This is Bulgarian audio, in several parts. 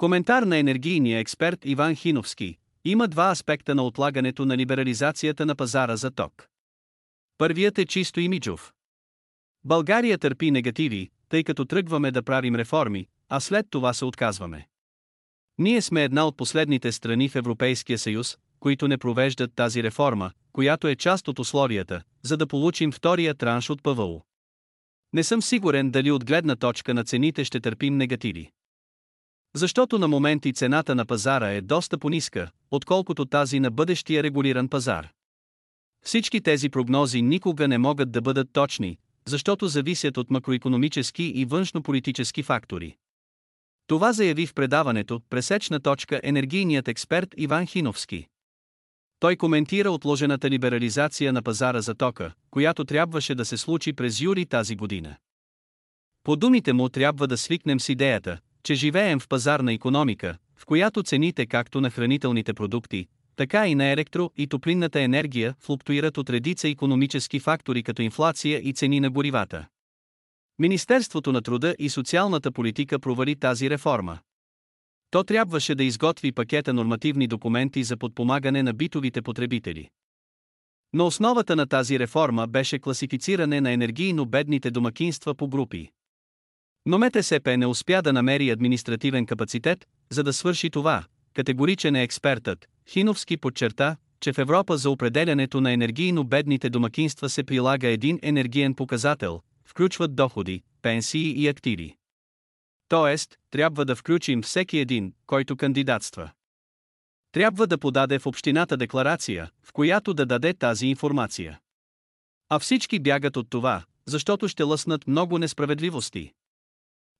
Коментар на енергийния експерт Иван Хиновски. Има два аспекта на отлагането на либерализацията на пазара за ток. Първият е чисто имиджов. България търпи негативи, тъй като тръгваме да правим реформи, а след това се отказваме. Ние сме една от последните страни в Европейския съюз, които не провеждат тази реформа, която е част от условията, за да получим втория транш от ПВО. Не съм сигурен дали от гледна точка на цените ще търпим негативи. Защото на моменти цената на пазара е доста по-ниска, отколкото тази на бъдещия регулиран пазар. Всички тези прогнози никога не могат да бъдат точни, защото зависят от макроекономически и външнополитически фактори. Това заяви в предаването Пресечна точка енергийният експерт Иван Хиновски. Той коментира отложената либерализация на пазара за тока, която трябваше да се случи през юли тази година. По думите му трябва да свикнем с идеята, че живеем в пазарна економика, в която цените както на хранителните продукти, така и на електро- и топлинната енергия флуктуират от редица економически фактори като инфлация и цени на горивата. Министерството на труда и социалната политика провали тази реформа. То трябваше да изготви пакета нормативни документи за подпомагане на битовите потребители. Но основата на тази реформа беше класифициране на енергийно бедните домакинства по групи. Но МТСП не успя да намери административен капацитет, за да свърши това. Категоричен е експертът. Хиновски подчерта, че в Европа за определянето на енергийно бедните домакинства се прилага един енергиен показател, включват доходи, пенсии и активи. Тоест, трябва да включим всеки един, който кандидатства. Трябва да подаде в общината декларация, в която да даде тази информация. А всички бягат от това, защото ще лъснат много несправедливости.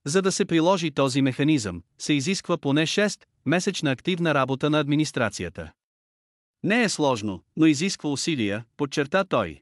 За да се приложи този механизъм, се изисква поне 6-месечна активна работа на администрацията. Не е сложно, но изисква усилия, подчерта той.